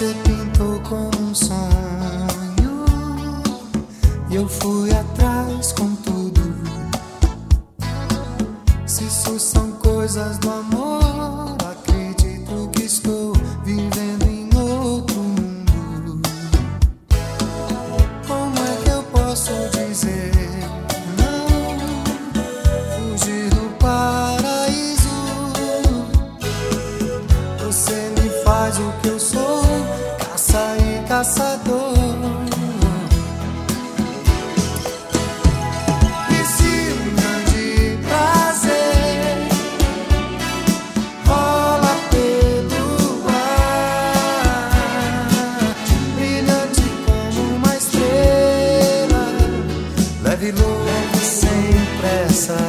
você pintou como um sonho. E eu fui atrás com tudo. Se isso são coisas do amor, acredito que estou vivendo em outro mundo. Como é que eu posso dizer? não? Fugir do paraíso. Você me faz o que eu sou.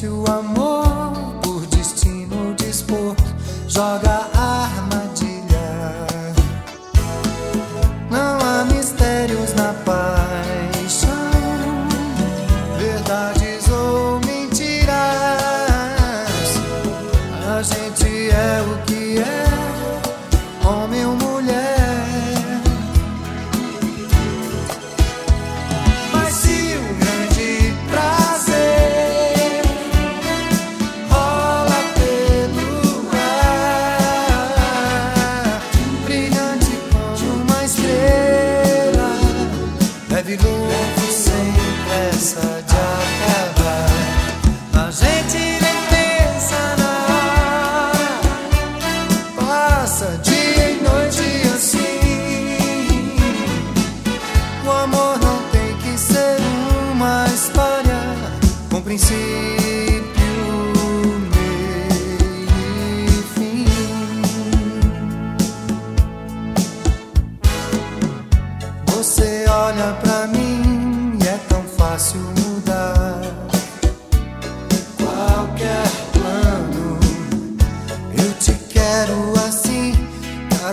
repente o amor, por destino dispor, joga leve louco sem pressa de acabar. A gente nem pensa na passa dia e noite assim. O amor não tem que ser uma história com princípio,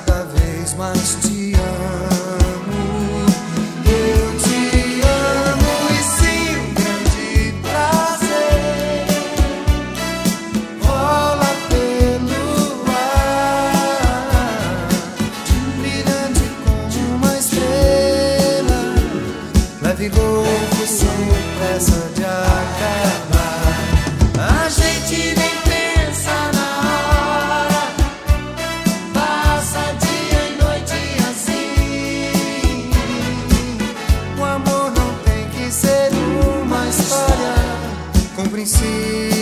cada vez mais te amo. Eu te amo e um grande prazer rola pelo ar, brilhante como uma estrela, leve louco com.